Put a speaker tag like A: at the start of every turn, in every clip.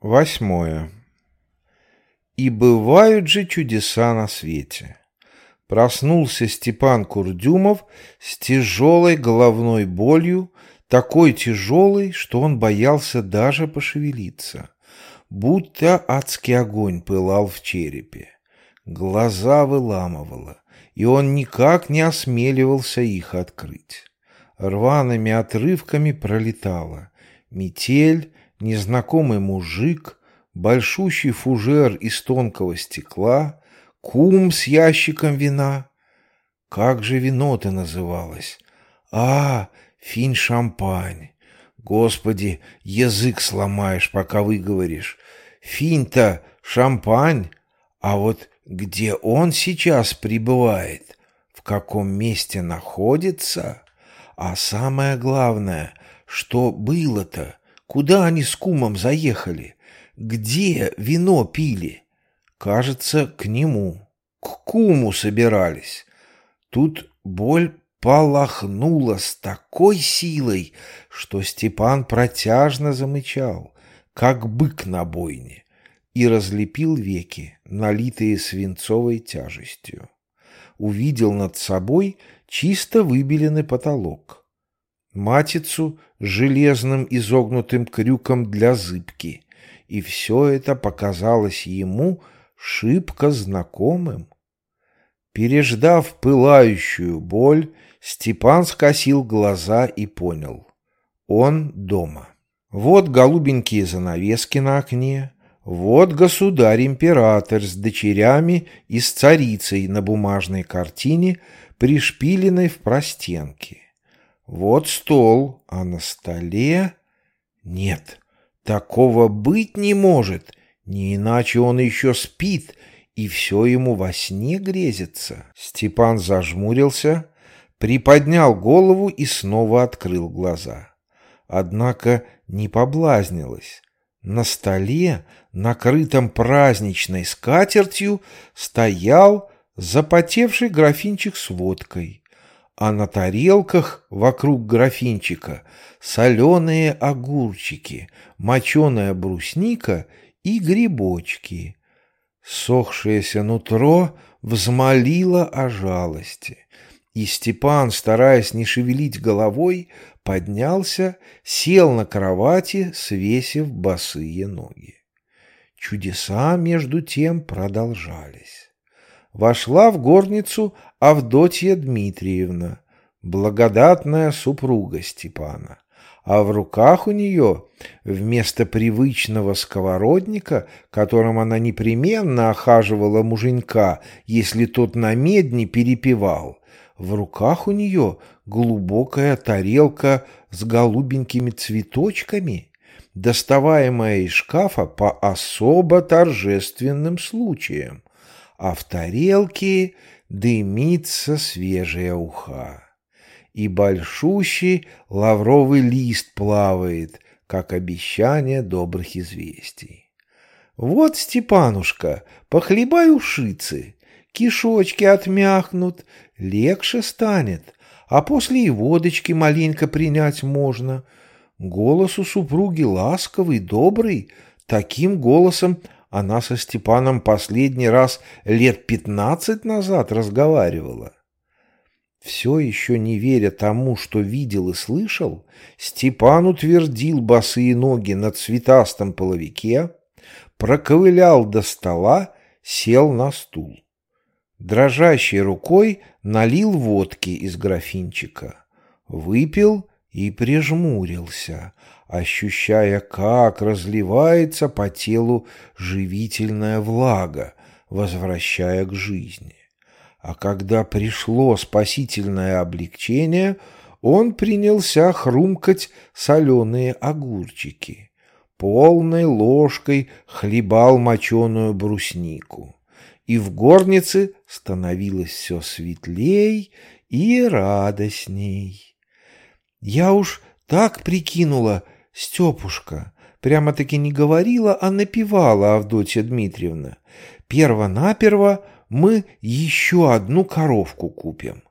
A: Восьмое. И бывают же чудеса на свете. Проснулся Степан Курдюмов с тяжелой головной болью, такой тяжелой, что он боялся даже пошевелиться, будто адский огонь пылал в черепе. Глаза выламывало, и он никак не осмеливался их открыть. Рваными отрывками пролетала метель, незнакомый мужик, большущий фужер из тонкого стекла, кум с ящиком вина. Как же вино-то называлось? А, финь-шампань. Господи, язык сломаешь, пока выговоришь. Финь-то шампань, а вот где он сейчас пребывает, в каком месте находится, а самое главное, что было-то, Куда они с кумом заехали? Где вино пили? Кажется, к нему. К куму собирались. Тут боль полохнула с такой силой, что Степан протяжно замычал, как бык на бойне, и разлепил веки, налитые свинцовой тяжестью. Увидел над собой чисто выбеленный потолок матицу железным изогнутым крюком для зыбки, и все это показалось ему шибко знакомым. Переждав пылающую боль, Степан скосил глаза и понял. Он дома. Вот голубенькие занавески на окне, вот государь-император с дочерями и с царицей на бумажной картине, пришпиленной в простенке. Вот стол, а на столе... Нет, такого быть не может, не иначе он еще спит, и все ему во сне грезится. Степан зажмурился, приподнял голову и снова открыл глаза. Однако не поблазнилось. На столе, накрытом праздничной скатертью, стоял запотевший графинчик с водкой а на тарелках вокруг графинчика соленые огурчики, моченая брусника и грибочки. Сохшееся нутро взмолило о жалости, и Степан, стараясь не шевелить головой, поднялся, сел на кровати, свесив босые ноги. Чудеса, между тем, продолжались вошла в горницу Авдотья Дмитриевна, благодатная супруга Степана, а в руках у нее вместо привычного сковородника, которым она непременно охаживала муженька, если тот на медне перепевал, в руках у нее глубокая тарелка с голубенькими цветочками, доставаемая из шкафа по особо торжественным случаям а в тарелке дымится свежая уха. И большущий лавровый лист плавает, как обещание добрых известий. Вот, Степанушка, похлебай ушицы, кишочки отмяхнут, легче станет, а после и водочки маленько принять можно. Голос у супруги ласковый, добрый, таким голосом она со Степаном последний раз лет пятнадцать назад разговаривала. Все еще не веря тому, что видел и слышал, Степан утвердил босые ноги на цветастом половике, проковылял до стола, сел на стул. Дрожащей рукой налил водки из графинчика, выпил и прижмурился, ощущая, как разливается по телу живительная влага, возвращая к жизни. А когда пришло спасительное облегчение, он принялся хрумкать соленые огурчики. Полной ложкой хлебал моченую бруснику. И в горнице становилось все светлей и радостней. Я уж так прикинула, Степушка, прямо-таки не говорила, а напевала Авдотья Дмитриевна. Перво-наперво мы еще одну коровку купим,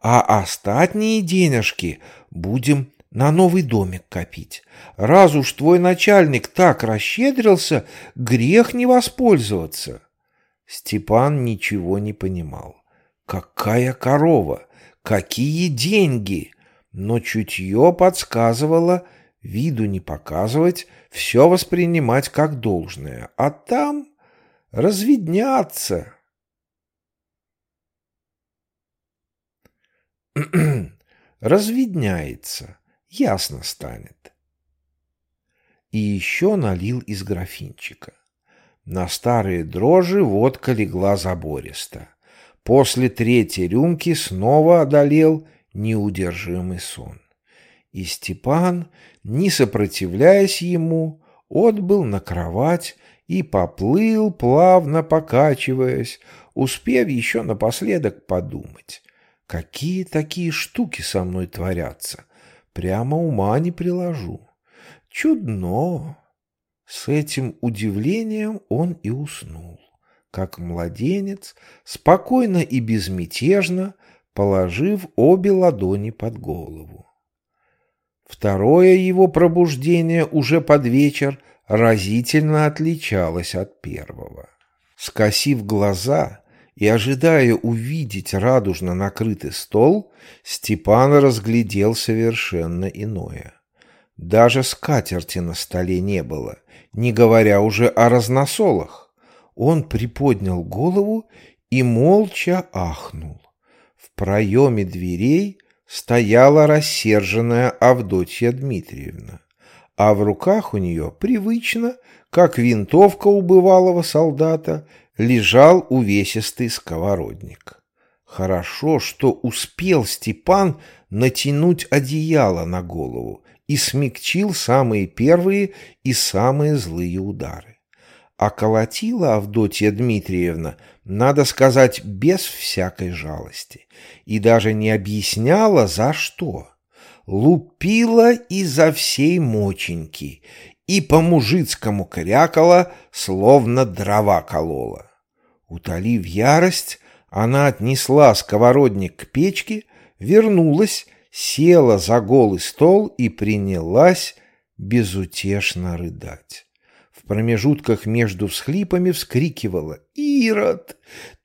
A: а остатние денежки будем на новый домик копить. Раз уж твой начальник так расщедрился, грех не воспользоваться. Степан ничего не понимал. Какая корова? Какие деньги? Но чутье подсказывало, виду не показывать, все воспринимать как должное, а там разведняться. Разведняется, ясно станет. И еще налил из графинчика. На старые дрожжи водка легла забористо. После третьей рюмки снова одолел неудержимый сон. И Степан, не сопротивляясь ему, отбыл на кровать и поплыл, плавно покачиваясь, успев еще напоследок подумать, какие такие штуки со мной творятся, прямо ума не приложу. Чудно. С этим удивлением он и уснул как младенец, спокойно и безмятежно, положив обе ладони под голову. Второе его пробуждение уже под вечер разительно отличалось от первого. Скосив глаза и ожидая увидеть радужно накрытый стол, Степан разглядел совершенно иное. Даже скатерти на столе не было, не говоря уже о разносолах. Он приподнял голову и молча ахнул. В проеме дверей стояла рассерженная Авдотья Дмитриевна, а в руках у нее привычно, как винтовка у бывалого солдата, лежал увесистый сковородник. Хорошо, что успел Степан натянуть одеяло на голову и смягчил самые первые и самые злые удары. А колотила Авдотья Дмитриевна, надо сказать, без всякой жалости. И даже не объясняла, за что. Лупила изо всей моченьки и по-мужицкому крякала, словно дрова колола. Утолив ярость, она отнесла сковородник к печке, вернулась, села за голый стол и принялась безутешно рыдать в промежутках между всхлипами вскрикивала. «Ирод,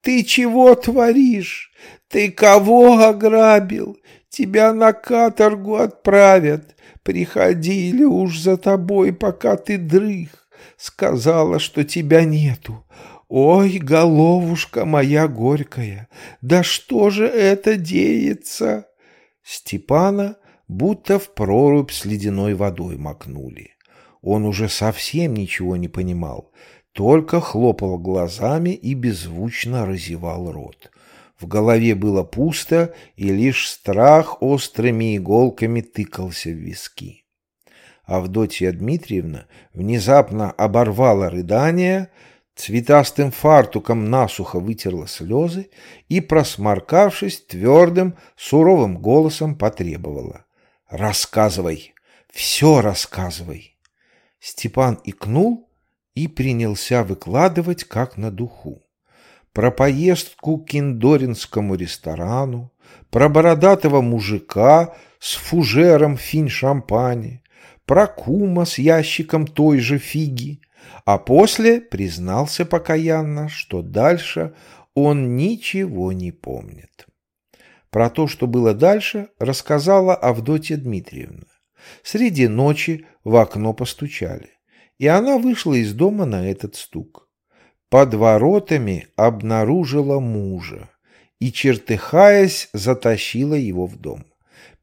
A: ты чего творишь? Ты кого ограбил? Тебя на каторгу отправят. Приходили уж за тобой, пока ты дрых. Сказала, что тебя нету. Ой, головушка моя горькая, да что же это деется?» Степана будто в прорубь с ледяной водой макнули. Он уже совсем ничего не понимал, только хлопал глазами и беззвучно разевал рот. В голове было пусто, и лишь страх острыми иголками тыкался в виски. Авдотья Дмитриевна внезапно оборвала рыдание, цветастым фартуком насухо вытерла слезы и, просморкавшись, твердым, суровым голосом потребовала. «Рассказывай! Все рассказывай!» Степан икнул и принялся выкладывать как на духу. Про поездку к киндоринскому ресторану, про бородатого мужика с фужером финь-шампани, про кума с ящиком той же фиги, а после признался покаянно, что дальше он ничего не помнит. Про то, что было дальше, рассказала Авдотья Дмитриевна. Среди ночи в окно постучали, и она вышла из дома на этот стук. Под воротами обнаружила мужа и, чертыхаясь, затащила его в дом.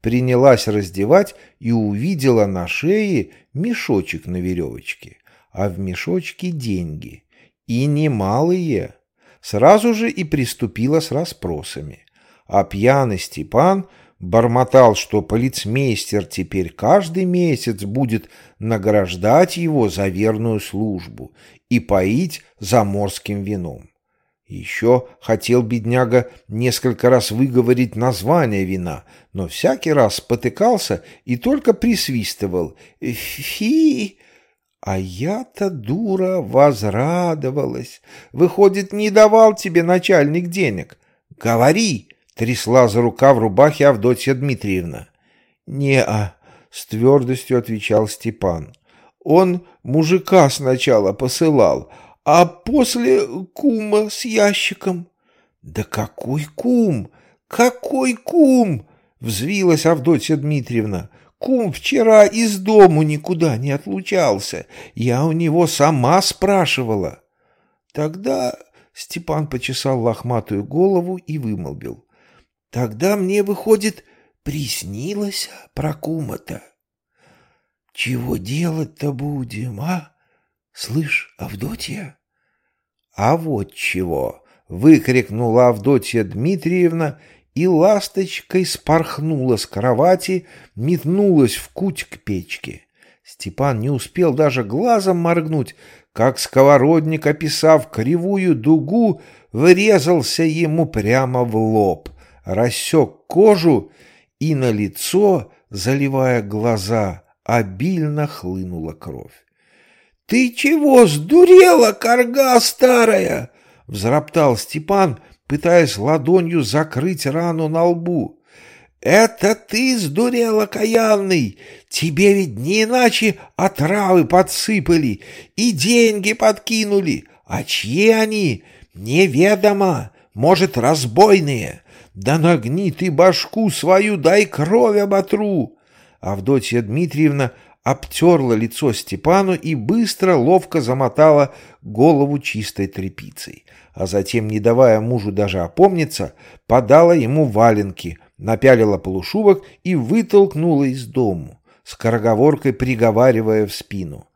A: Принялась раздевать и увидела на шее мешочек на веревочке, а в мешочке деньги, и немалые. Сразу же и приступила с расспросами. А пьяный Степан – бормотал, что полицмейстер теперь каждый месяц будет награждать его за верную службу и поить заморским вином. Еще хотел бедняга несколько раз выговорить название вина, но всякий раз спотыкался и только присвистывал «Фи!» А я-то, дура, возрадовалась. Выходит, не давал тебе начальник денег. Говори, Трясла за рукав рубахи Авдотья Дмитриевна. «Не-а, с твердостью отвечал Степан. Он мужика сначала посылал, а после кума с ящиком. Да какой кум? Какой кум? Взвилась Авдотья Дмитриевна. Кум вчера из дому никуда не отлучался. Я у него сама спрашивала. Тогда Степан почесал лохматую голову и вымолвил. Тогда мне, выходит, приснилось про кума-то. Чего делать-то будем, а? Слышь, Авдотья? А вот чего! Выкрикнула Авдотья Дмитриевна и ласточкой спорхнула с кровати, метнулась в куть к печке. Степан не успел даже глазом моргнуть, как сковородник, описав кривую дугу, врезался ему прямо в лоб, рассек кожу и на лицо, заливая глаза, обильно хлынула кровь. «Ты чего сдурела, корга старая?» — взроптал Степан, пытаясь ладонью закрыть рану на лбу. «Это ты сдурел, окаянный! Тебе ведь не иначе отравы подсыпали и деньги подкинули. А чьи они? Неведомо, может, разбойные. Да нагни ты башку свою, дай кровь оботру!» Авдотья Дмитриевна обтерла лицо Степану и быстро, ловко замотала голову чистой тряпицей, а затем, не давая мужу даже опомниться, подала ему валенки, напялила полушубок и вытолкнула из дому, скороговоркой приговаривая в спину.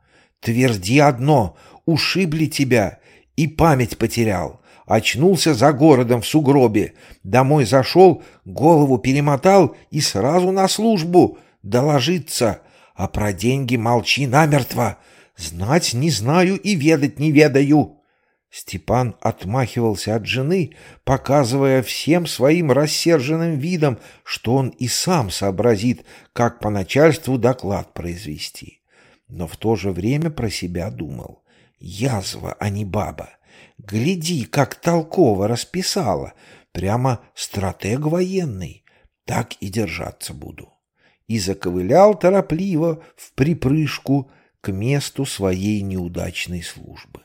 A: «Тверди одно, ушибли тебя, и память потерял. Очнулся за городом в сугробе, домой зашел, голову перемотал и сразу на службу доложиться» А про деньги молчи намертво. Знать не знаю и ведать не ведаю. Степан отмахивался от жены, показывая всем своим рассерженным видом, что он и сам сообразит, как по начальству доклад произвести. Но в то же время про себя думал. Язва, а не баба. Гляди, как толково расписала. Прямо стратег военный. Так и держаться буду и заковылял торопливо в припрыжку к месту своей неудачной службы.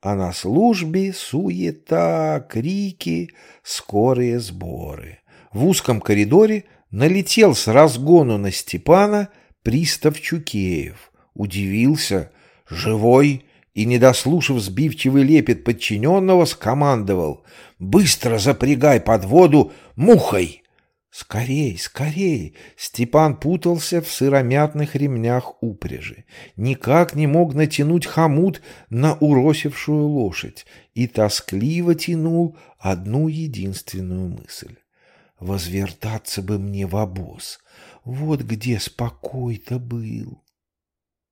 A: А на службе суета, крики, скорые сборы. В узком коридоре налетел с разгону на Степана пристав Чукеев. Удивился, живой, и, не дослушав сбивчивый лепет подчиненного, скомандовал «Быстро запрягай под воду мухой!» Скорей, скорей! Степан путался в сыромятных ремнях упряжи. Никак не мог натянуть хомут на уросившую лошадь и тоскливо тянул одну единственную мысль. Возвертаться бы мне в обоз. Вот где спокой-то был.